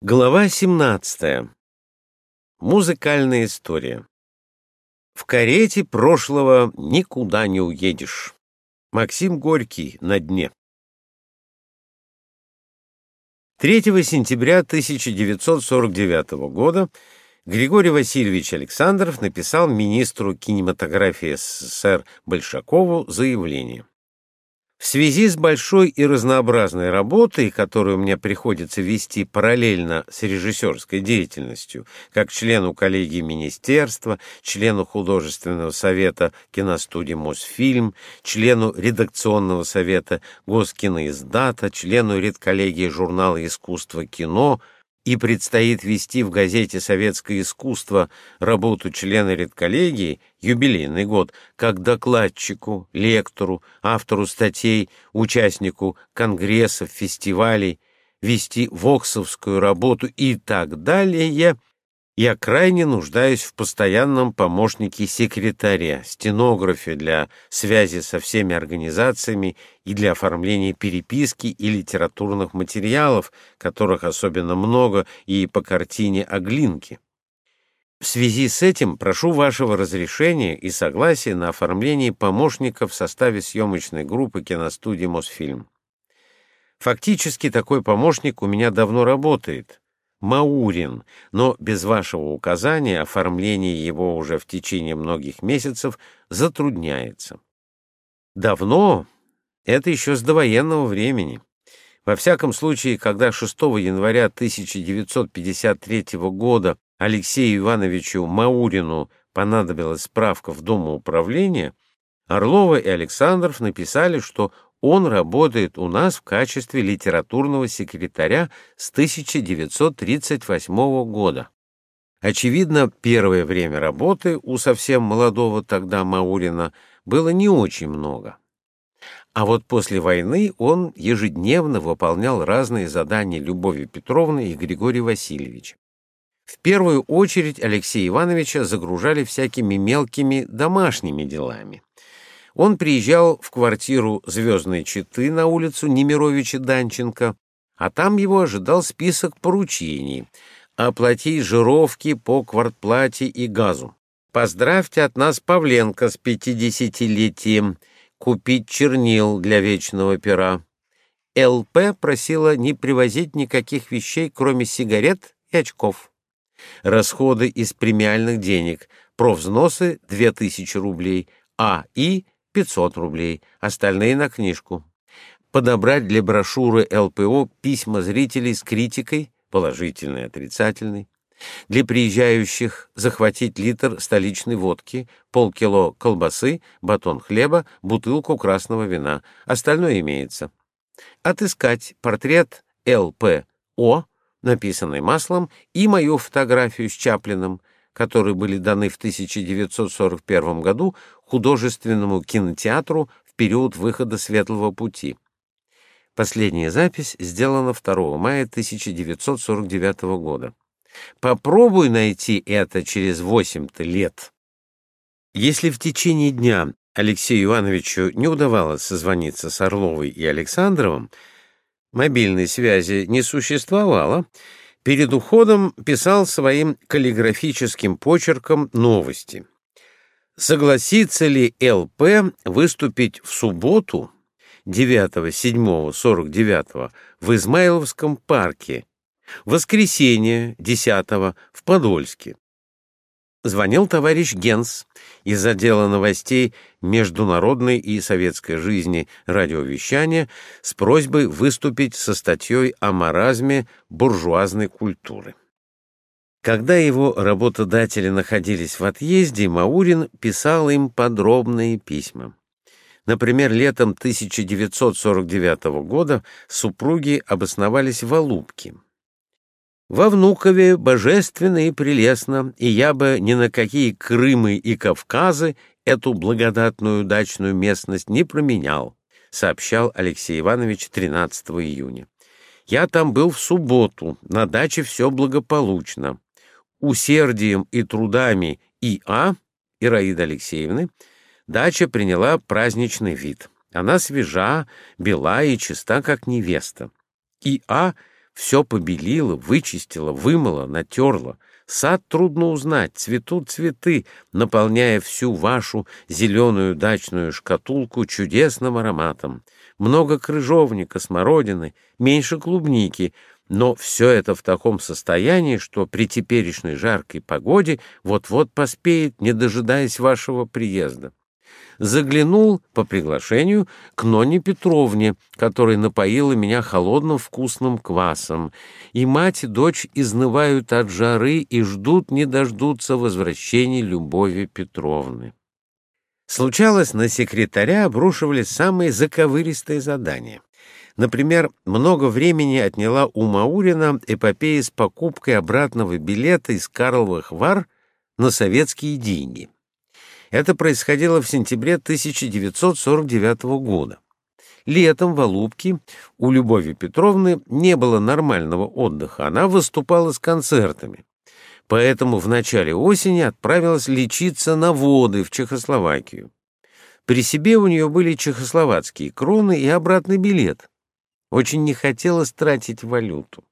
Глава 17. Музыкальная история. В карете прошлого никуда не уедешь. Максим Горький на дне. 3 сентября 1949 года Григорий Васильевич Александров написал министру кинематографии СССР Большакову заявление. В связи с большой и разнообразной работой, которую мне приходится вести параллельно с режиссерской деятельностью, как члену коллегии министерства, члену художественного совета киностудии «Мосфильм», члену редакционного совета Госкиноиздата, члену редколлегии журнала «Искусство кино», и предстоит вести в газете «Советское искусство» работу члена редколлегии, юбилейный год, как докладчику, лектору, автору статей, участнику конгрессов, фестивалей, вести воксовскую работу и так далее, я крайне нуждаюсь в постоянном помощнике секретаря, стенографе для связи со всеми организациями и для оформления переписки и литературных материалов, которых особенно много и по картине Оглинки. В связи с этим прошу вашего разрешения и согласия на оформление помощника в составе съемочной группы киностудии «Мосфильм». Фактически такой помощник у меня давно работает — Маурин, но без вашего указания оформление его уже в течение многих месяцев затрудняется. Давно, это еще с довоенного времени. Во всяком случае, когда 6 января 1953 года Алексею Ивановичу Маурину понадобилась справка в Домоуправления, Орлова и Александров написали, что он работает у нас в качестве литературного секретаря с 1938 года. Очевидно, первое время работы у совсем молодого тогда Маурина было не очень много. А вот после войны он ежедневно выполнял разные задания Любови Петровны и Григория Васильевича. В первую очередь Алексея Ивановича загружали всякими мелкими домашними делами. Он приезжал в квартиру Звездной Читы на улицу Немировича Данченко, а там его ожидал список поручений — оплатить жировки по квартплате и газу. Поздравьте от нас Павленко с пятидесятилетием, купить чернил для вечного пера. ЛП просила не привозить никаких вещей, кроме сигарет и очков. Расходы из премиальных денег, провзносы — 2000 рублей, а и 500 рублей, остальные на книжку. Подобрать для брошюры ЛПО письма зрителей с критикой, положительной отрицательной. Для приезжающих захватить литр столичной водки, полкило колбасы, батон хлеба, бутылку красного вина. Остальное имеется. Отыскать портрет ЛПО, написанный маслом, и мою фотографию с Чаплиным, которые были даны в 1941 году художественному кинотеатру в период выхода «Светлого пути». Последняя запись сделана 2 мая 1949 года. Попробуй найти это через 8-то лет. Если в течение дня Алексею Ивановичу не удавалось созвониться с Орловой и Александровым, мобильной связи не существовало, Перед уходом писал своим каллиграфическим почерком новости. Согласится ли ЛП выступить в субботу 9-7-49 в Измайловском парке, воскресенье 10 в Подольске? Звонил товарищ Генс из отдела новостей международной и советской жизни радиовещания с просьбой выступить со статьей о маразме буржуазной культуры. Когда его работодатели находились в отъезде, Маурин писал им подробные письма. Например, летом 1949 года супруги обосновались в Алубке. Во Внукове божественно и прелестно, и я бы ни на какие Крымы и Кавказы эту благодатную дачную местность не променял, сообщал Алексей Иванович 13 июня. Я там был в субботу, на даче все благополучно. Усердием и трудами И.А. Ираиды Алексеевны дача приняла праздничный вид. Она свежа, бела и чиста, как невеста. И.А Все побелило, вычистило, вымыло, натерло. Сад трудно узнать, цветут цветы, наполняя всю вашу зеленую дачную шкатулку чудесным ароматом. Много крыжовника, смородины, меньше клубники, но все это в таком состоянии, что при теперешней жаркой погоде вот-вот поспеет, не дожидаясь вашего приезда заглянул по приглашению к Ноне Петровне, которая напоила меня холодным вкусным квасом, и мать и дочь изнывают от жары и ждут не дождутся возвращения Любови Петровны. Случалось, на секретаря обрушивались самые заковыристые задания. Например, много времени отняла у Маурина эпопея с покупкой обратного билета из Карловых Вар на советские деньги. Это происходило в сентябре 1949 года. Летом в Алубке у Любови Петровны не было нормального отдыха, она выступала с концертами. Поэтому в начале осени отправилась лечиться на воды в Чехословакию. При себе у нее были чехословацкие кроны и обратный билет. Очень не хотелось тратить валюту.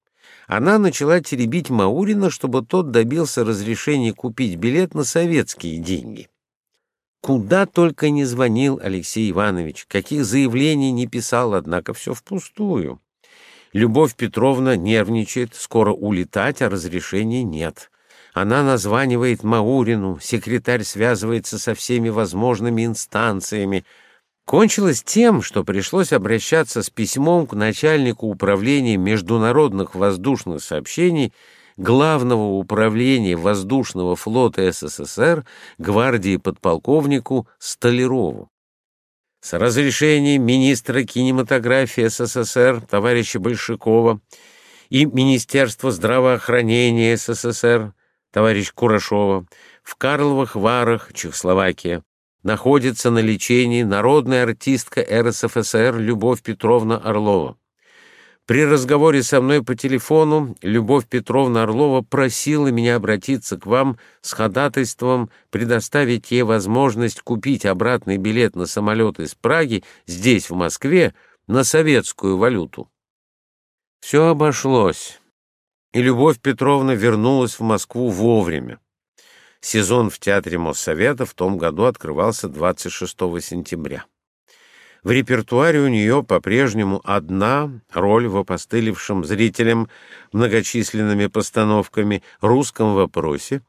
Она начала теребить Маурина, чтобы тот добился разрешения купить билет на советские деньги. Куда только не звонил Алексей Иванович, каких заявлений не писал, однако все впустую. Любовь Петровна нервничает, скоро улетать, а разрешения нет. Она названивает Маурину, секретарь связывается со всеми возможными инстанциями. Кончилось тем, что пришлось обращаться с письмом к начальнику управления международных воздушных сообщений Главного управления воздушного флота СССР гвардии подполковнику Столярову. С разрешения министра кинематографии СССР товарища Большакова и Министерства здравоохранения СССР товарища Курашова в Карловых Варах, Чехословакия, находится на лечении народная артистка РСФСР Любовь Петровна Орлова. При разговоре со мной по телефону Любовь Петровна Орлова просила меня обратиться к вам с ходатайством предоставить ей возможность купить обратный билет на самолет из Праги здесь, в Москве, на советскую валюту. Все обошлось, и Любовь Петровна вернулась в Москву вовремя. Сезон в Театре Моссовета в том году открывался 26 сентября. В репертуаре у нее по-прежнему одна роль в опостылевшем зрителям многочисленными постановками русском вопросе.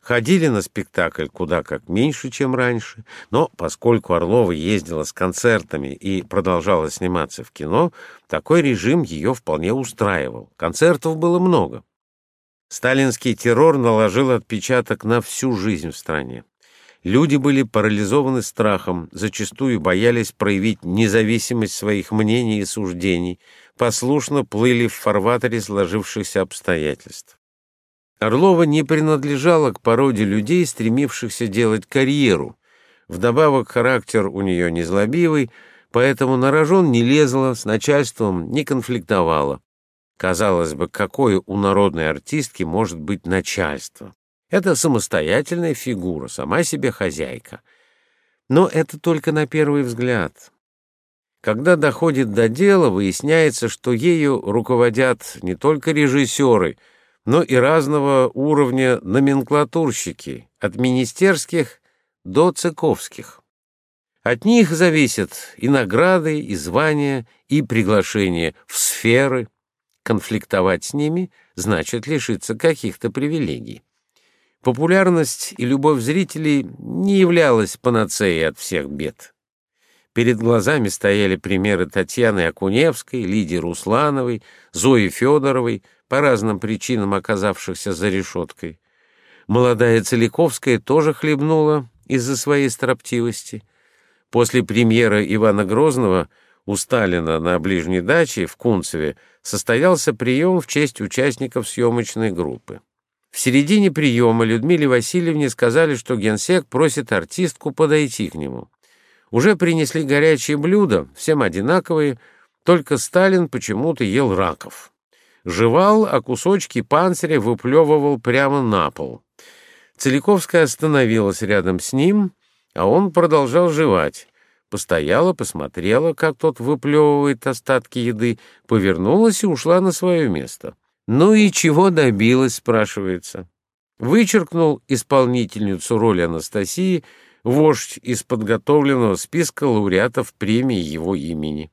Ходили на спектакль куда как меньше, чем раньше, но поскольку Орлова ездила с концертами и продолжала сниматься в кино, такой режим ее вполне устраивал. Концертов было много. Сталинский террор наложил отпечаток на всю жизнь в стране. Люди были парализованы страхом, зачастую боялись проявить независимость своих мнений и суждений, послушно плыли в фарватере сложившихся обстоятельств. Орлова не принадлежала к породе людей, стремившихся делать карьеру. Вдобавок характер у нее незлобивый, поэтому на рожон не лезла, с начальством не конфликтовала. Казалось бы, какое у народной артистки может быть начальство? Это самостоятельная фигура, сама себе хозяйка. Но это только на первый взгляд. Когда доходит до дела, выясняется, что ею руководят не только режиссеры, но и разного уровня номенклатурщики, от министерских до цыковских. От них зависят и награды, и звания, и приглашения в сферы. Конфликтовать с ними значит лишиться каких-то привилегий. Популярность и любовь зрителей не являлась панацеей от всех бед. Перед глазами стояли примеры Татьяны Акуневской, Лидии Руслановой, Зои Федоровой, по разным причинам оказавшихся за решеткой. Молодая Целиковская тоже хлебнула из-за своей строптивости. После премьеры Ивана Грозного у Сталина на ближней даче в Кунцеве состоялся прием в честь участников съемочной группы. В середине приема Людмиле Васильевне сказали, что генсек просит артистку подойти к нему. Уже принесли горячие блюда, всем одинаковые, только Сталин почему-то ел раков. Жевал, а кусочки панциря выплевывал прямо на пол. Целиковская остановилась рядом с ним, а он продолжал жевать. Постояла, посмотрела, как тот выплевывает остатки еды, повернулась и ушла на свое место. «Ну и чего добилась?» — спрашивается. Вычеркнул исполнительницу роли Анастасии вождь из подготовленного списка лауреатов премии его имени.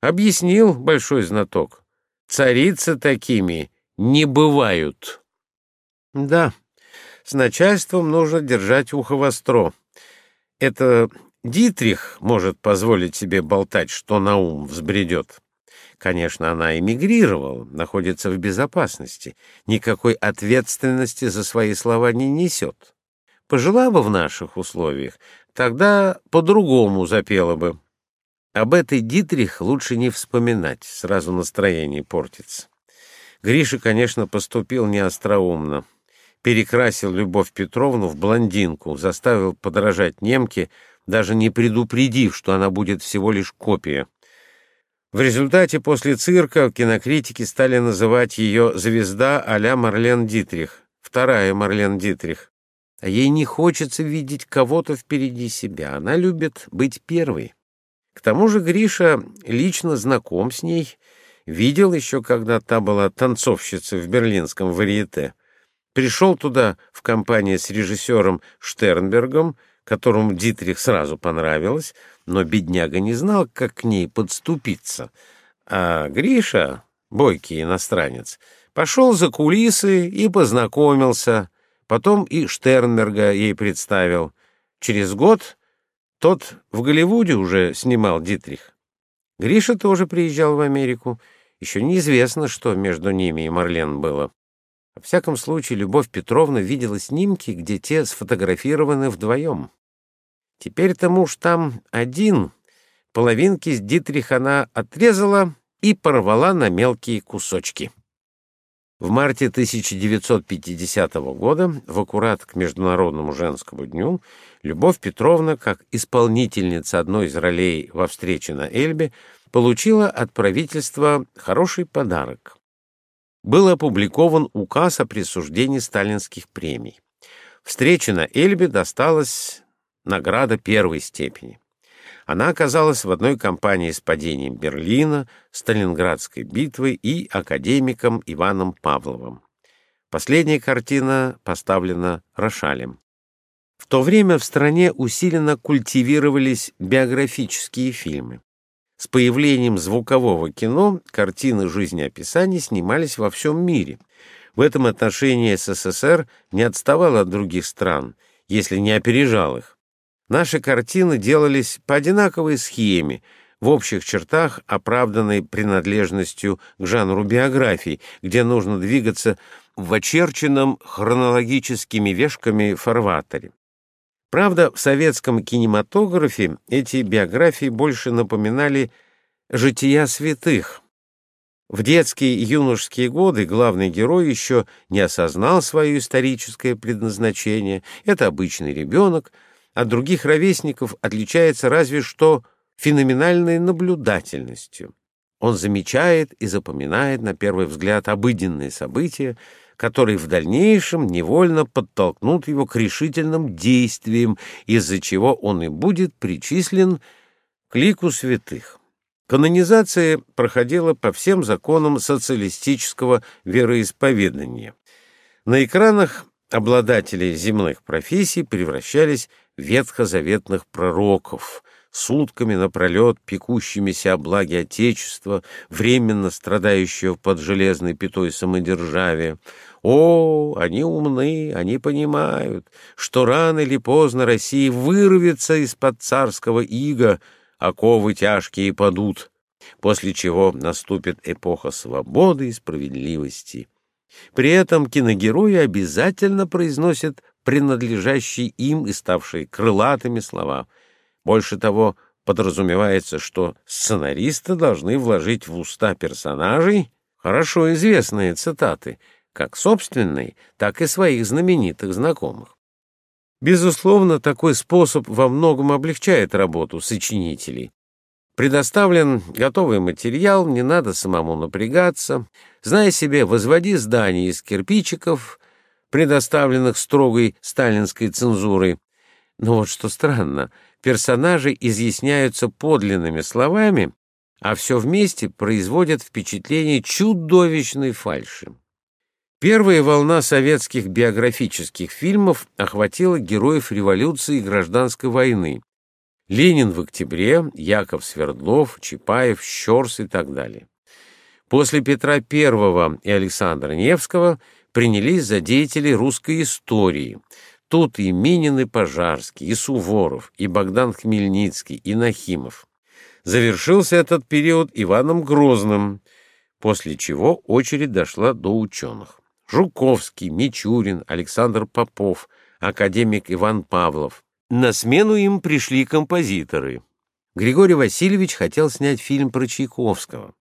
Объяснил большой знаток. Царицы такими не бывают. Да, с начальством нужно держать ухо востро. Это Дитрих может позволить себе болтать, что на ум взбредет. Конечно, она эмигрировала, находится в безопасности, никакой ответственности за свои слова не несет. Пожила бы в наших условиях, тогда по-другому запела бы. Об этой Дитрих лучше не вспоминать, сразу настроение портится. Гриша, конечно, поступил неостроумно. Перекрасил Любовь Петровну в блондинку, заставил подражать немке, даже не предупредив, что она будет всего лишь копия. В результате после цирка кинокритики стали называть ее «звезда а-ля Марлен Дитрих», вторая Марлен Дитрих. А ей не хочется видеть кого-то впереди себя, она любит быть первой. К тому же Гриша лично знаком с ней, видел еще, когда та была танцовщицей в берлинском варьете. Пришел туда в компании с режиссером Штернбергом, которому Дитрих сразу понравилось, но бедняга не знал, как к ней подступиться. А Гриша, бойкий иностранец, пошел за кулисы и познакомился. Потом и Штернберга ей представил. Через год тот в Голливуде уже снимал Дитрих. Гриша тоже приезжал в Америку. Еще неизвестно, что между ними и Марлен было. Во всяком случае, Любовь Петровна видела снимки, где те сфотографированы вдвоем. Теперь-то муж там один. Половинки с Дитрих она отрезала и порвала на мелкие кусочки. В марте 1950 года, в аккурат к Международному женскому дню, Любовь Петровна, как исполнительница одной из ролей во встрече на Эльбе, получила от правительства хороший подарок. Был опубликован указ о присуждении сталинских премий. Встрече на Эльбе досталась награда первой степени. Она оказалась в одной компании с падением Берлина, Сталинградской битвой и академиком Иваном Павловым. Последняя картина поставлена Рошалем. В то время в стране усиленно культивировались биографические фильмы. С появлением звукового кино картины жизнеописаний снимались во всем мире. В этом отношении СССР не отставал от других стран, если не опережал их. Наши картины делались по одинаковой схеме, в общих чертах оправданной принадлежностью к жанру биографий, где нужно двигаться в очерченном хронологическими вешками фарватере. Правда, в советском кинематографе эти биографии больше напоминали жития святых. В детские и юношеские годы главный герой еще не осознал свое историческое предназначение. Это обычный ребенок — от других ровесников отличается разве что феноменальной наблюдательностью. Он замечает и запоминает на первый взгляд обыденные события, которые в дальнейшем невольно подтолкнут его к решительным действиям, из-за чего он и будет причислен к лику святых. Канонизация проходила по всем законам социалистического вероисповедания. На экранах обладатели земных профессий превращались ветхозаветных пророков, сутками напролет пекущимися о благе Отечества, временно страдающего под железной пятой самодержавия. О, они умны, они понимают, что рано или поздно Россия вырвется из-под царского ига, оковы тяжкие падут, после чего наступит эпоха свободы и справедливости. При этом киногерои обязательно произносят принадлежащие им и ставшие крылатыми слова. Больше того, подразумевается, что сценаристы должны вложить в уста персонажей хорошо известные цитаты, как собственные, так и своих знаменитых знакомых. Безусловно, такой способ во многом облегчает работу сочинителей. Предоставлен готовый материал, не надо самому напрягаться. Зная себе, возводи здание из кирпичиков, предоставленных строгой сталинской цензурой. Но вот что странно, персонажи изъясняются подлинными словами, а все вместе производят впечатление чудовищной фальши. Первая волна советских биографических фильмов охватила героев революции и гражданской войны. Ленин в октябре, Яков Свердлов, Чапаев, Щорс и так далее. После Петра I и Александра Невского принялись за деятелей русской истории. Тут и Минин, и Пожарский, и Суворов, и Богдан Хмельницкий, и Нахимов. Завершился этот период Иваном Грозным, после чего очередь дошла до ученых. Жуковский, Мичурин, Александр Попов, академик Иван Павлов. На смену им пришли композиторы. Григорий Васильевич хотел снять фильм про Чайковского.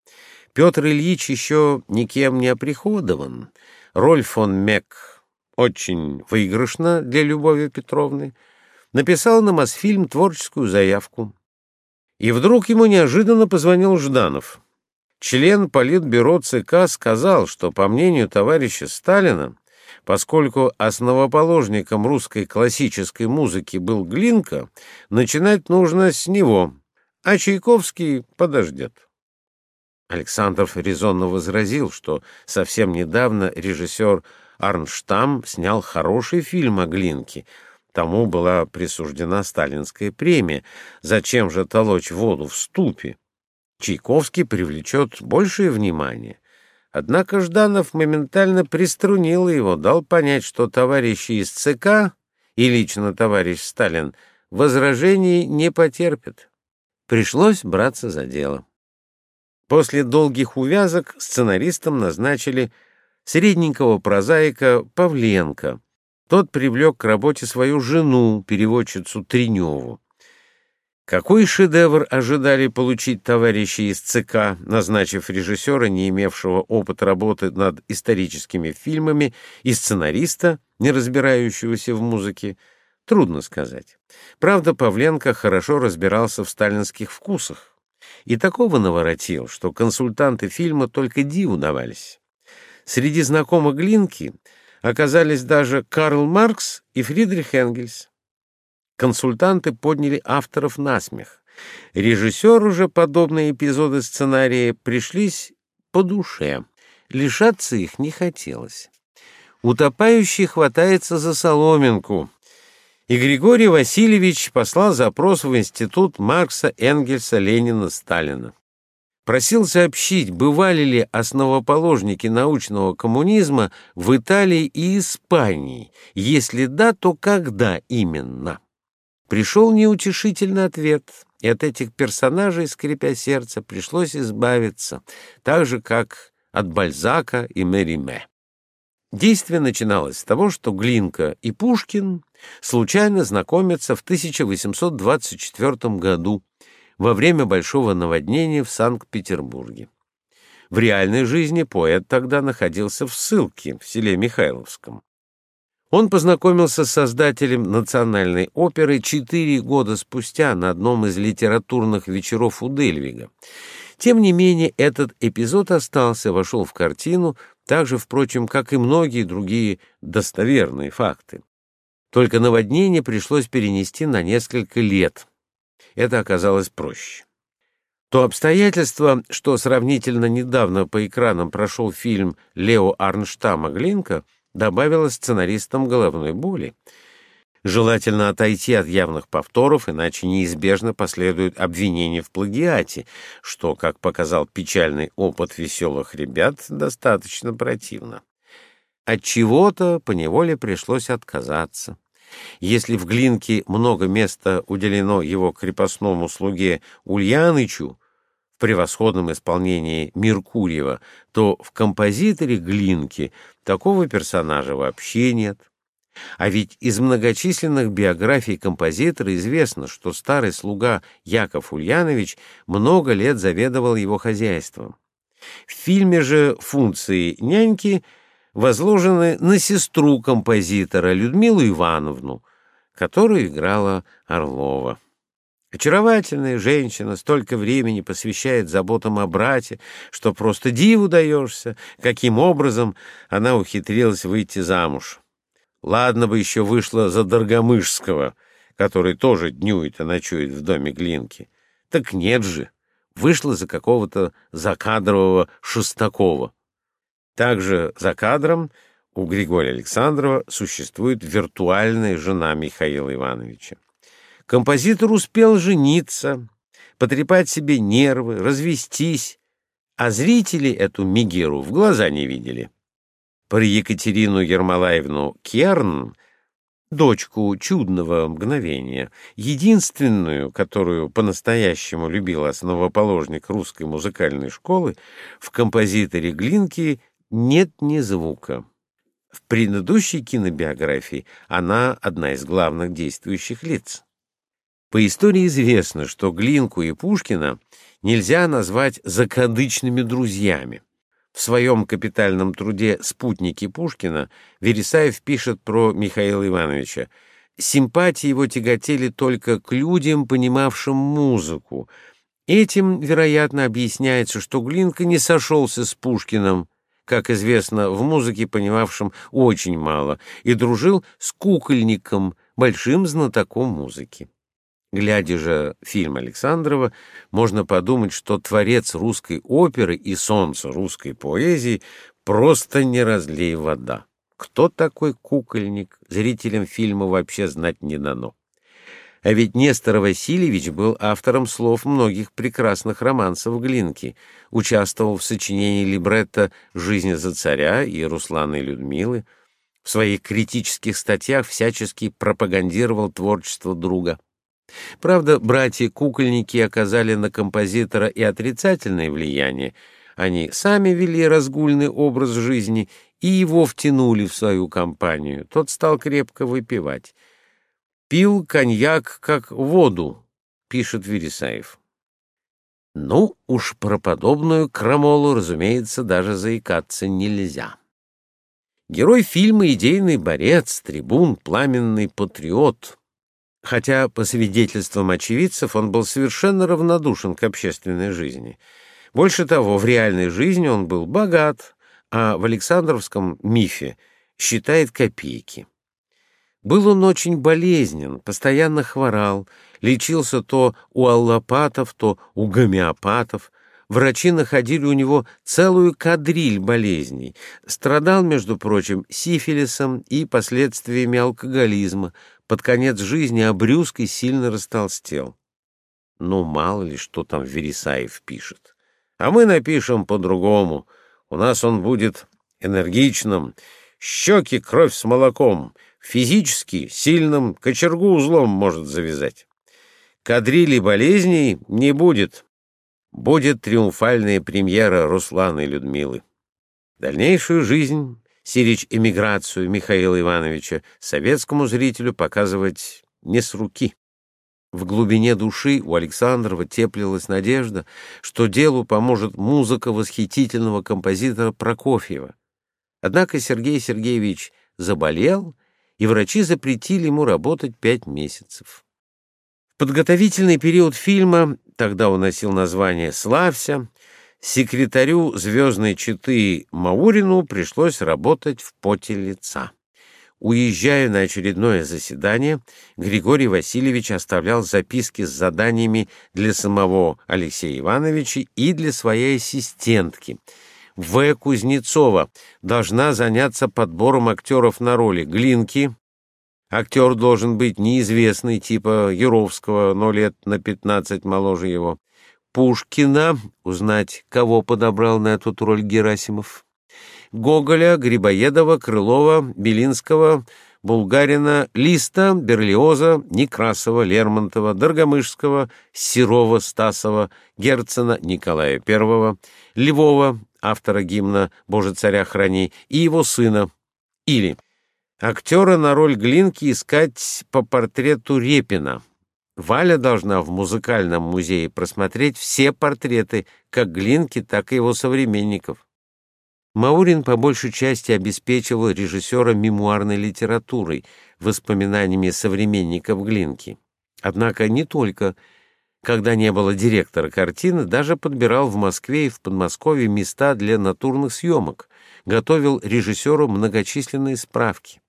Петр Ильич еще никем не оприходован. Роль фон Мек очень выигрышна для Любови Петровны. Написал на Мосфильм творческую заявку. И вдруг ему неожиданно позвонил Жданов. Член Политбюро ЦК сказал, что, по мнению товарища Сталина, поскольку основоположником русской классической музыки был Глинка, начинать нужно с него, а Чайковский подождет. Александров резонно возразил, что совсем недавно режиссер Арнштам снял хороший фильм о Глинке — Тому была присуждена сталинская премия. Зачем же толочь воду в ступе? Чайковский привлечет большее внимание. Однако Жданов моментально приструнил его, дал понять, что товарищи из ЦК и лично товарищ Сталин возражений не потерпят. Пришлось браться за дело. После долгих увязок сценаристом назначили средненького прозаика Павленко — тот привлек к работе свою жену, переводчицу Треневу. Какой шедевр ожидали получить товарищи из ЦК, назначив режиссера, не имевшего опыта работы над историческими фильмами, и сценариста, не разбирающегося в музыке, трудно сказать. Правда, Павленко хорошо разбирался в сталинских вкусах и такого наворотил, что консультанты фильма только диву давались. Среди знакомых Глинки — оказались даже Карл Маркс и Фридрих Энгельс. Консультанты подняли авторов на смех. Режиссеру же подобные эпизоды сценария пришлись по душе. Лишаться их не хотелось. Утопающий хватается за соломинку. И Григорий Васильевич послал запрос в Институт Маркса, Энгельса, Ленина, Сталина просил сообщить, бывали ли основоположники научного коммунизма в Италии и Испании, если да, то когда именно. Пришел неутешительный ответ, и от этих персонажей, скрипя сердце, пришлось избавиться, так же, как от Бальзака и Мериме. Действие начиналось с того, что Глинка и Пушкин случайно знакомятся в 1824 году во время большого наводнения в Санкт-Петербурге. В реальной жизни поэт тогда находился в ссылке в селе Михайловском. Он познакомился с создателем национальной оперы четыре года спустя на одном из литературных вечеров у Дельвига. Тем не менее, этот эпизод остался, вошел в картину, так же, впрочем, как и многие другие достоверные факты. Только наводнение пришлось перенести на несколько лет это оказалось проще. То обстоятельство, что сравнительно недавно по экранам прошел фильм Лео Арнштама «Глинка», добавило сценаристам головной боли. Желательно отойти от явных повторов, иначе неизбежно последует обвинение в плагиате, что, как показал печальный опыт веселых ребят, достаточно противно. От чего-то поневоле пришлось отказаться. Если в Глинке много места уделено его крепостному слуге Ульянычу в превосходном исполнении Меркурьева, то в композиторе Глинки такого персонажа вообще нет. А ведь из многочисленных биографий композитора известно, что старый слуга Яков Ульянович много лет заведовал его хозяйством. В фильме же функции няньки – возложены на сестру композитора Людмилу Ивановну, которую играла Орлова. Очаровательная женщина столько времени посвящает заботам о брате, что просто диву даешься, каким образом она ухитрилась выйти замуж. Ладно бы еще вышла за Доргомышского, который тоже днюет и ночует в доме Глинки. Так нет же, вышла за какого-то закадрового Шестакова. Также за кадром у Григория Александрова существует виртуальная жена Михаила Ивановича. Композитор успел жениться, потрепать себе нервы, развестись, а зрители эту Мигеру в глаза не видели. При Екатерину Ермолаевну Керн, дочку чудного мгновения, единственную, которую по-настоящему любил основоположник русской музыкальной школы, в композиторе Глинки нет ни звука. В предыдущей кинобиографии она одна из главных действующих лиц. По истории известно, что Глинку и Пушкина нельзя назвать закадычными друзьями. В своем капитальном труде «Спутники Пушкина» Вересаев пишет про Михаила Ивановича. Симпатии его тяготели только к людям, понимавшим музыку. Этим, вероятно, объясняется, что Глинка не сошелся с Пушкиным, как известно, в музыке понимавшим очень мало, и дружил с кукольником, большим знатоком музыки. Глядя же фильм Александрова, можно подумать, что творец русской оперы и солнце русской поэзии просто не разлей вода. Кто такой кукольник, зрителям фильма вообще знать не дано. А ведь Нестор Васильевич был автором слов многих прекрасных романсов Глинки, участвовал в сочинении либретто «Жизнь за царя» и Руслана и Людмилы, в своих критических статьях всячески пропагандировал творчество друга. Правда, братья-кукольники оказали на композитора и отрицательное влияние. Они сами вели разгульный образ жизни и его втянули в свою компанию. Тот стал крепко выпивать. «Пил коньяк как воду», — пишет Вересаев. Ну, уж про подобную крамолу, разумеется, даже заикаться нельзя. Герой фильма — идейный борец, трибун, пламенный патриот хотя, по свидетельствам очевидцев, он был совершенно равнодушен к общественной жизни. Больше того, в реальной жизни он был богат, а в Александровском мифе считает копейки. Был он очень болезнен, постоянно хворал, лечился то у аллопатов, то у гомеопатов. Врачи находили у него целую кадриль болезней. Страдал, между прочим, сифилисом и последствиями алкоголизма, под конец жизни обрюзг и сильно растолстел. Ну, мало ли, что там Вересаев пишет. А мы напишем по-другому. У нас он будет энергичным, щеки кровь с молоком, физически сильным, кочергу узлом может завязать. Кадрили болезней не будет. Будет триумфальная премьера Руслана и Людмилы. Дальнейшую жизнь Сирич эмиграцию Михаила Ивановича советскому зрителю показывать не с руки. В глубине души у Александрова теплилась надежда, что делу поможет музыка восхитительного композитора Прокофьева. Однако Сергей Сергеевич заболел, и врачи запретили ему работать пять месяцев. В подготовительный период фильма, тогда он носил название «Славься», секретарю звездной четы Маурину пришлось работать в поте лица. Уезжая на очередное заседание, Григорий Васильевич оставлял записки с заданиями для самого Алексея Ивановича и для своей ассистентки. В. Кузнецова должна заняться подбором актеров на роли Глинки. Актер должен быть неизвестный, типа Яровского, но лет на пятнадцать моложе его. Пушкина, узнать, кого подобрал на эту роль Герасимов, Гоголя, Грибоедова, Крылова, Белинского, Булгарина, Листа, Берлиоза, Некрасова, Лермонтова, Доргомышского, Серова, Стасова, Герцена, Николая I, Львова, автора гимна «Боже царя храни», и его сына. Или актера на роль Глинки искать по портрету Репина – Валя должна в музыкальном музее просмотреть все портреты, как Глинки, так и его современников. Маурин по большей части обеспечивал режиссера мемуарной литературой, воспоминаниями современников Глинки. Однако не только. Когда не было директора картины, даже подбирал в Москве и в Подмосковье места для натурных съемок, готовил режиссеру многочисленные справки.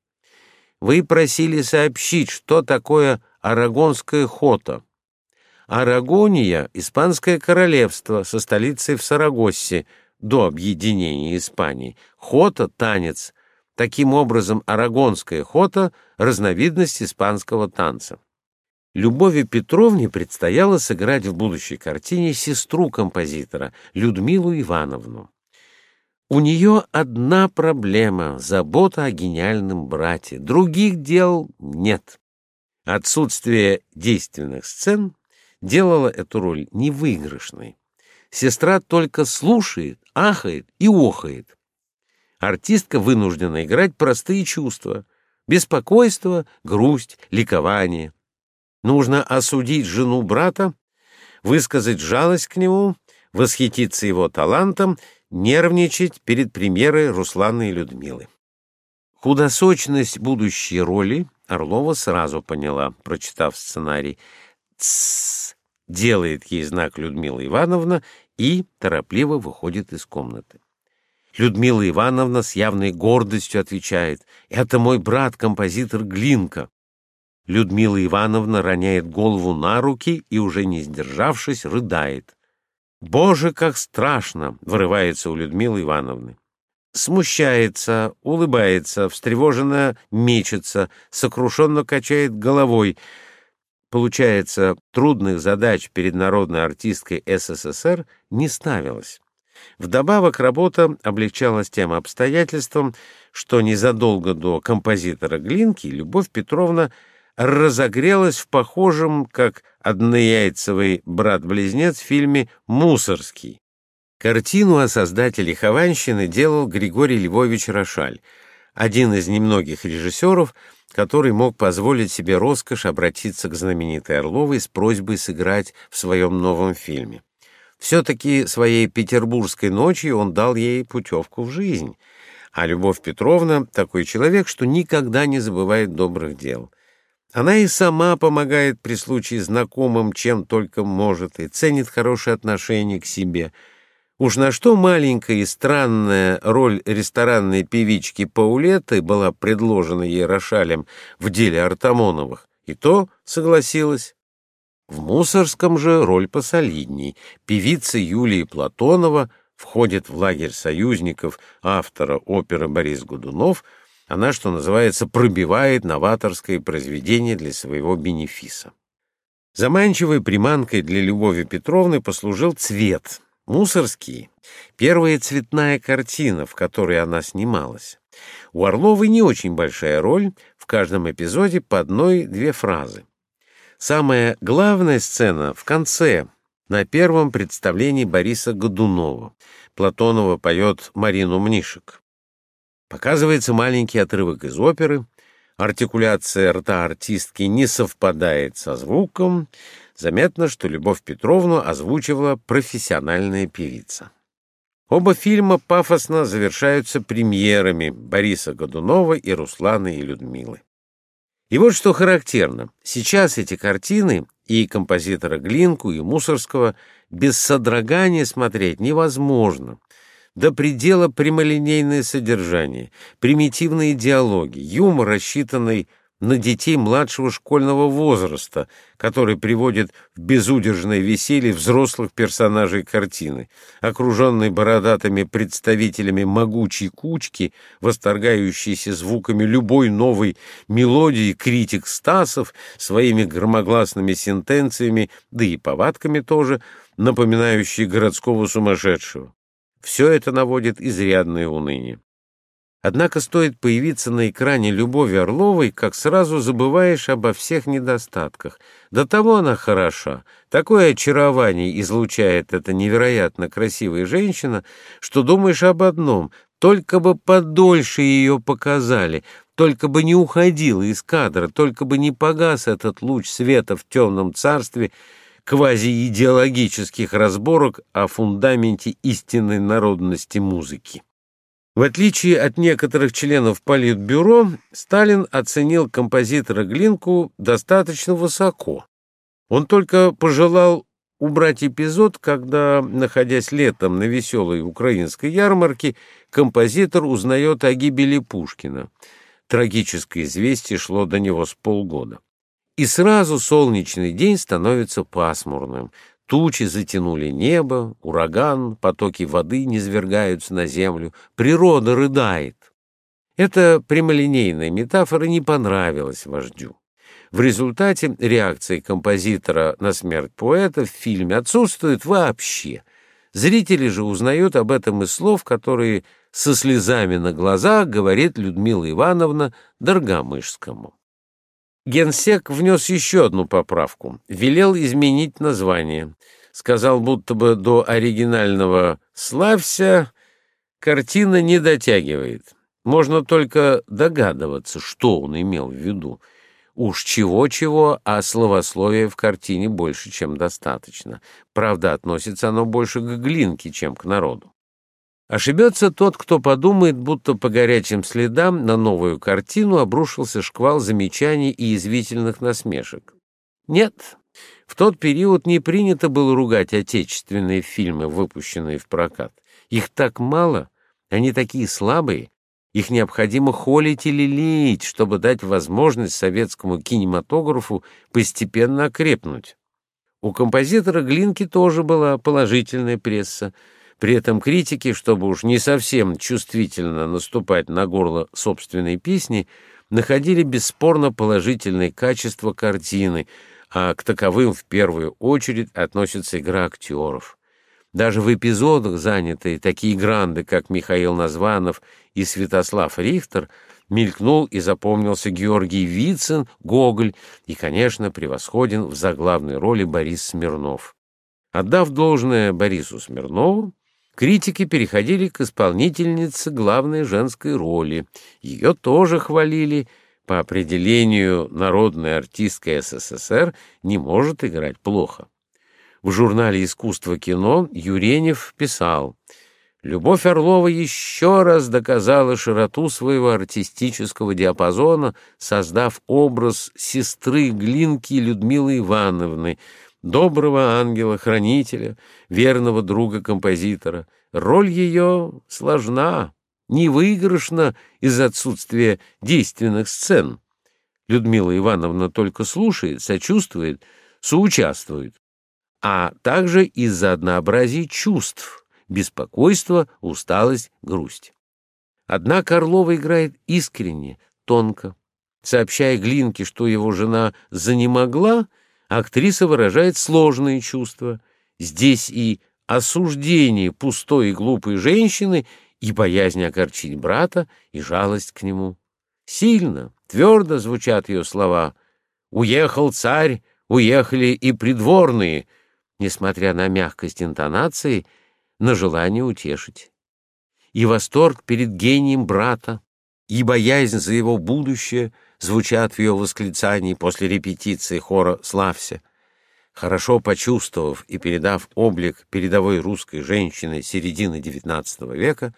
Вы просили сообщить, что такое Арагонская хота. Арагония — испанское королевство со столицей в Сарагоссе до объединения Испании. Хота — танец. Таким образом, арагонская хота — разновидность испанского танца. Любови Петровне предстояло сыграть в будущей картине сестру композитора, Людмилу Ивановну. У нее одна проблема — забота о гениальном брате. Других дел нет. Отсутствие действенных сцен делало эту роль невыигрышной. Сестра только слушает, ахает и охает. Артистка вынуждена играть простые чувства — беспокойство, грусть, ликование. Нужно осудить жену брата, высказать жалость к нему, восхититься его талантом — нервничать перед премьерой Руслана и Людмилы. Худосочность будущей роли Орлова сразу поняла, прочитав сценарий. «Тссс!» — делает ей знак Людмила Ивановна и торопливо выходит из комнаты. Людмила Ивановна с явной гордостью отвечает «Это мой брат, композитор Глинка». Людмила Ивановна роняет голову на руки и, уже не сдержавшись, рыдает. «Боже, как страшно!» — вырывается у Людмилы Ивановны. Смущается, улыбается, встревоженно мечется, сокрушенно качает головой. Получается, трудных задач перед народной артисткой СССР не ставилось. Вдобавок работа облегчалась тем обстоятельством, что незадолго до композитора Глинки Любовь Петровна разогрелась в похожем, как однояйцевый брат-близнец фильме «Мусорский». Картину о создателе Хованщины делал Григорий Львович Рошаль, один из немногих режиссеров, который мог позволить себе роскошь обратиться к знаменитой Орловой с просьбой сыграть в своем новом фильме. Все-таки своей петербургской ночью он дал ей путевку в жизнь, а Любовь Петровна — такой человек, что никогда не забывает добрых дел. Она и сама помогает при случае знакомым, чем только может, и ценит хорошее отношение к себе. Уж на что маленькая и странная роль ресторанной певички Паулеты была предложена ей Рошалем в деле Артамоновых, и то согласилась. В Мусорском же роль посолидней. Певица Юлия Платонова входит в лагерь союзников автора оперы Борис Годунов — она, что называется, пробивает новаторское произведение для своего бенефиса. Заманчивой приманкой для Любови Петровны послужил цвет. Мусорский — первая цветная картина, в которой она снималась. У Орловой не очень большая роль, в каждом эпизоде по одной-две фразы. Самая главная сцена в конце, на первом представлении Бориса Годунова. Платонова поет Марину Мнишек. Показывается маленький отрывок из оперы, артикуляция рта артистки не совпадает со звуком, заметно, что Любовь Петровну озвучивала профессиональная певица. Оба фильма пафосно завершаются премьерами Бориса Годунова и Руслана и Людмилы. И вот что характерно. Сейчас эти картины и композитора Глинку, и Мусорского без содрогания смотреть невозможно до предела прямолинейное содержание, примитивные диалоги, юмор, рассчитанный на детей младшего школьного возраста, который приводит в безудержное веселье взрослых персонажей картины, окруженный бородатыми представителями могучей кучки, восторгающейся звуками любой новой мелодии, критик Стасов своими громогласными сентенциями, да и повадками тоже, напоминающий городского сумасшедшего. Все это наводит изрядное уныние. Однако стоит появиться на экране Любови Орловой, как сразу забываешь обо всех недостатках. До того она хороша, такое очарование излучает эта невероятно красивая женщина, что думаешь об одном — только бы подольше ее показали, только бы не уходила из кадра, только бы не погас этот луч света в темном царстве — квазиидеологических разборок о фундаменте истинной народности музыки. В отличие от некоторых членов Политбюро, Сталин оценил композитора Глинку достаточно высоко. Он только пожелал убрать эпизод, когда, находясь летом на веселой украинской ярмарке, композитор узнает о гибели Пушкина. Трагическое известие шло до него с полгода. И сразу солнечный день становится пасмурным. Тучи затянули небо, ураган, потоки воды низвергаются на землю, природа рыдает. Эта прямолинейная метафора не понравилась вождю. В результате реакции композитора на смерть поэта в фильме отсутствует вообще. Зрители же узнают об этом из слов, которые со слезами на глазах говорит Людмила Ивановна Доргомышскому. Генсек внес еще одну поправку. Велел изменить название. Сказал, будто бы до оригинального «Славься» картина не дотягивает. Можно только догадываться, что он имел в виду. Уж чего-чего, а словословия в картине больше, чем достаточно. Правда, относится оно больше к Глинке, чем к народу. Ошибется тот, кто подумает, будто по горячим следам на новую картину обрушился шквал замечаний и извительных насмешек. Нет, в тот период не принято было ругать отечественные фильмы, выпущенные в прокат. Их так мало, они такие слабые, их необходимо холить и лелеять, чтобы дать возможность советскому кинематографу постепенно окрепнуть. У композитора Глинки тоже была положительная пресса. При этом критики, чтобы уж не совсем чувствительно наступать на горло собственной песни, находили бесспорно положительные качества картины, а к таковым в первую очередь относится игра актеров. Даже в эпизодах, занятые такие гранды, как Михаил Названов и Святослав Рихтер, мелькнул и запомнился Георгий Вицин, Гоголь и, конечно, превосходен в заглавной роли Борис Смирнов. Отдав должное Борису Смирнову, критики переходили к исполнительнице главной женской роли. Ее тоже хвалили. По определению народная артистка СССР не может играть плохо. В журнале «Искусство кино» Юренев писал «Любовь Орлова еще раз доказала широту своего артистического диапазона, создав образ сестры Глинки Людмилы Ивановны, доброго ангела-хранителя, верного друга композитора. Роль ее сложна, невыигрышна из отсутствия действенных сцен. Людмила Ивановна только слушает, сочувствует, соучаствует а также из-за однообразия чувств, беспокойства, усталость, грусть. Однако Орлова играет искренне, тонко. Сообщая Глинке, что его жена занемогла, актриса выражает сложные чувства. Здесь и осуждение пустой и глупой женщины, и боязнь огорчить брата, и жалость к нему. Сильно, твердо звучат ее слова. «Уехал царь, уехали и придворные», несмотря на мягкость интонации, на желание утешить. И восторг перед гением брата, и боязнь за его будущее звучат в ее восклицании после репетиции хора «Славься». Хорошо почувствовав и передав облик передовой русской женщины середины XIX века,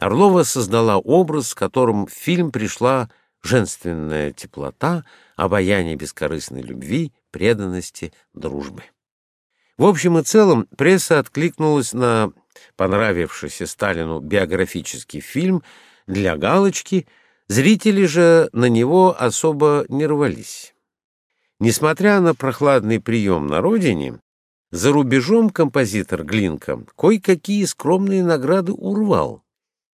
Орлова создала образ, с которым в фильм пришла женственная теплота, обаяние бескорыстной любви, преданности, дружбы. В общем и целом, пресса откликнулась на понравившийся Сталину биографический фильм для галочки, зрители же на него особо не рвались. Несмотря на прохладный прием на родине, за рубежом композитор Глинка кое-какие скромные награды урвал.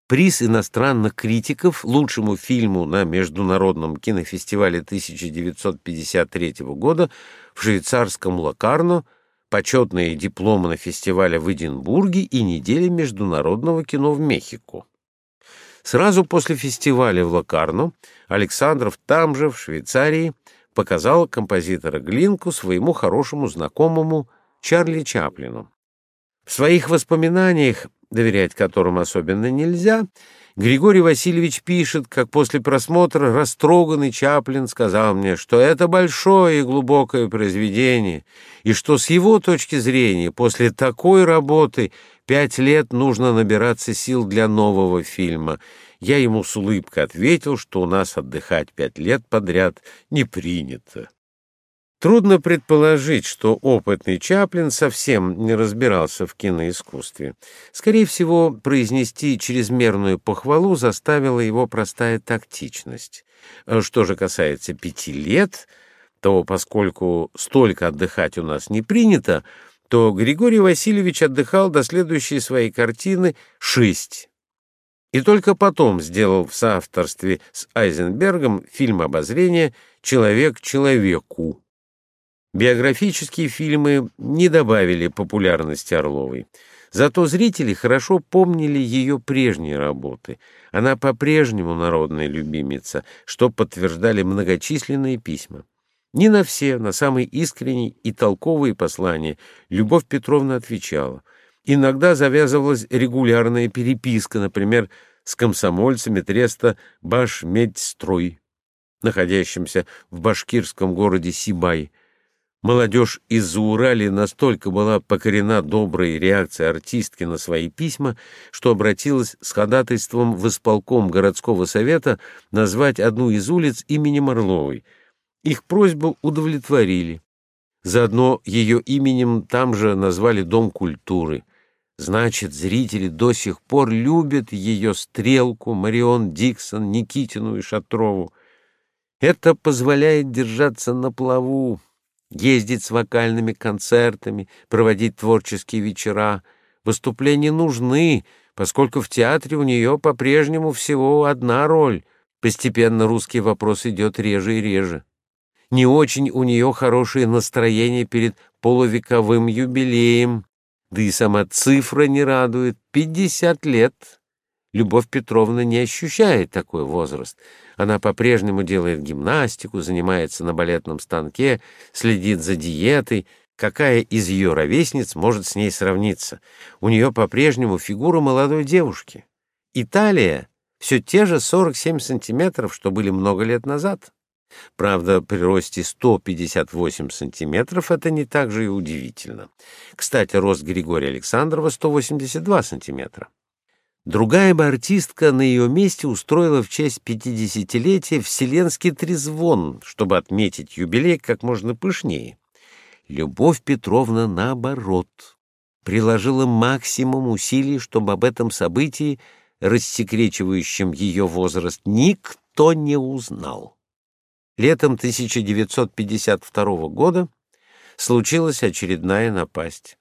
Приз иностранных критиков лучшему фильму на Международном кинофестивале 1953 года в швейцарском Лакарно – почетные дипломы на фестивале в Эдинбурге и неделе международного кино в Мехико. Сразу после фестиваля в Локарно Александров там же, в Швейцарии, показал композитора Глинку своему хорошему знакомому Чарли Чаплину. В своих воспоминаниях, доверять которым особенно нельзя, Григорий Васильевич пишет, как после просмотра растроганный Чаплин сказал мне, что это большое и глубокое произведение, и что с его точки зрения после такой работы пять лет нужно набираться сил для нового фильма. Я ему с улыбкой ответил, что у нас отдыхать пять лет подряд не принято. Трудно предположить, что опытный Чаплин совсем не разбирался в киноискусстве. Скорее всего, произнести чрезмерную похвалу заставила его простая тактичность. Что же касается пяти лет, то поскольку столько отдыхать у нас не принято, то Григорий Васильевич отдыхал до следующей своей картины «Шесть». И только потом сделал в соавторстве с Айзенбергом фильм обозрения «Человек человеку». Биографические фильмы не добавили популярности Орловой. Зато зрители хорошо помнили ее прежние работы. Она по-прежнему народная любимица, что подтверждали многочисленные письма. Не на все, на самые искренние и толковые послания Любовь Петровна отвечала. Иногда завязывалась регулярная переписка, например, с комсомольцами треста «Башмедстрой», находящимся в башкирском городе Сибай. Молодежь из Заурали настолько была покорена доброй реакцией артистки на свои письма, что обратилась с ходатайством в исполком городского совета назвать одну из улиц именем Орловой — их просьбу удовлетворили. Заодно ее именем там же назвали Дом культуры. Значит, зрители до сих пор любят ее Стрелку, Марион Диксон, Никитину и Шатрову. Это позволяет держаться на плаву, ездить с вокальными концертами, проводить творческие вечера. Выступления нужны, поскольку в театре у нее по-прежнему всего одна роль. Постепенно русский вопрос идет реже и реже не очень у нее хорошее настроение перед полувековым юбилеем, да и сама цифра не радует — пятьдесят лет. Любовь Петровна не ощущает такой возраст. Она по-прежнему делает гимнастику, занимается на балетном станке, следит за диетой. Какая из ее ровесниц может с ней сравниться? У нее по-прежнему фигура молодой девушки. Италия — все те же 47 сантиметров, что были много лет назад. Правда, при росте 158 сантиметров это не так же и удивительно. Кстати, рост Григория Александрова 182 сантиметра. Другая бы артистка на ее месте устроила в честь пятидесятилетия вселенский трезвон, чтобы отметить юбилей как можно пышнее. Любовь Петровна, наоборот, приложила максимум усилий, чтобы об этом событии, рассекречивающем ее возраст, никто не узнал. Летом 1952 года случилась очередная напасть.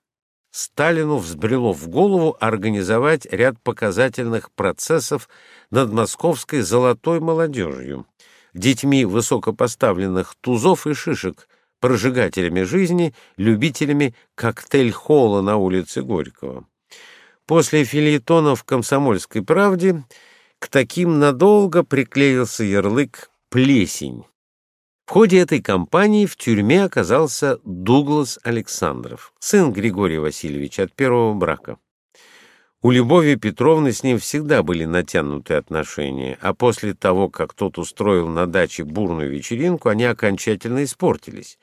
Сталину взбрело в голову организовать ряд показательных процессов над московской золотой молодежью, детьми высокопоставленных тузов и шишек, прожигателями жизни, любителями коктейль-холла на улице Горького. После фильетона в «Комсомольской правде» к таким надолго приклеился ярлык «плесень». В ходе этой кампании в тюрьме оказался Дуглас Александров, сын Григория Васильевича от первого брака. У Любови Петровны с ним всегда были натянутые отношения, а после того, как тот устроил на даче бурную вечеринку, они окончательно испортились.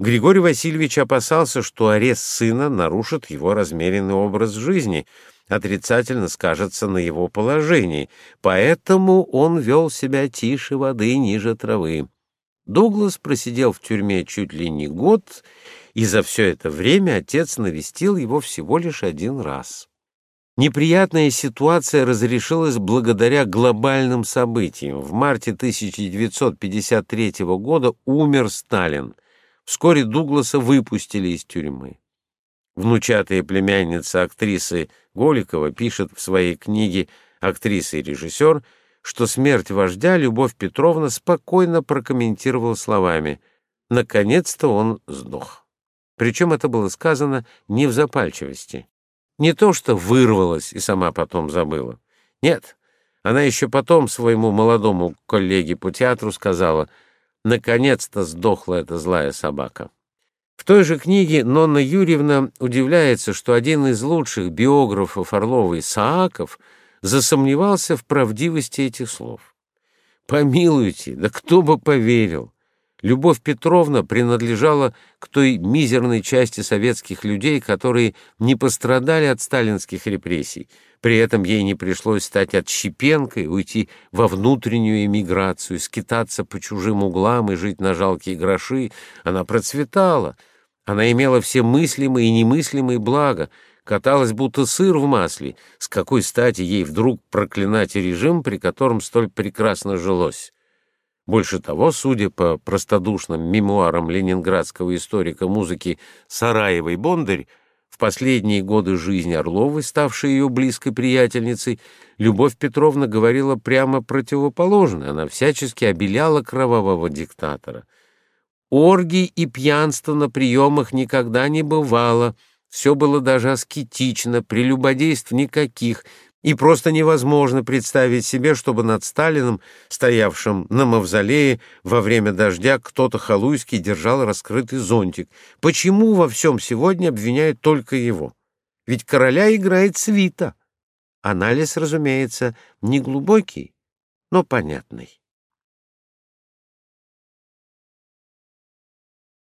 Григорий Васильевич опасался, что арест сына нарушит его размеренный образ жизни, отрицательно скажется на его положении, поэтому он вел себя тише воды ниже травы. Дуглас просидел в тюрьме чуть ли не год, и за все это время отец навестил его всего лишь один раз. Неприятная ситуация разрешилась благодаря глобальным событиям. В марте 1953 года умер Сталин. Вскоре Дугласа выпустили из тюрьмы. Внучатая племянница актрисы Голикова пишет в своей книге «Актриса и режиссер», что смерть вождя Любовь Петровна спокойно прокомментировала словами «наконец-то он сдох». Причем это было сказано не в запальчивости. Не то, что вырвалась и сама потом забыла. Нет, она еще потом своему молодому коллеге по театру сказала «наконец-то сдохла эта злая собака». В той же книге Нонна Юрьевна удивляется, что один из лучших биографов Орловой, Сааков, засомневался в правдивости этих слов. Помилуйте, да кто бы поверил! Любовь Петровна принадлежала к той мизерной части советских людей, которые не пострадали от сталинских репрессий. При этом ей не пришлось стать отщепенкой, уйти во внутреннюю эмиграцию, скитаться по чужим углам и жить на жалкие гроши. Она процветала. Она имела все мыслимые и немыслимые блага, каталась будто сыр в масле. С какой стати ей вдруг проклинать режим, при котором столь прекрасно жилось? Больше того, судя по простодушным мемуарам ленинградского историка музыки Сараевой Бондарь, в последние годы жизни Орловой, ставшей ее близкой приятельницей, Любовь Петровна говорила прямо противоположное. Она всячески обеляла кровавого диктатора. Оргий и пьянства на приемах никогда не бывало. Все было даже аскетично, прелюбодейств никаких — и просто невозможно представить себе, чтобы над Сталиным, стоявшим на мавзолее во время дождя, кто-то халуйский держал раскрытый зонтик. Почему во всем сегодня обвиняют только его? Ведь короля играет свита. Анализ, разумеется, не глубокий, но понятный.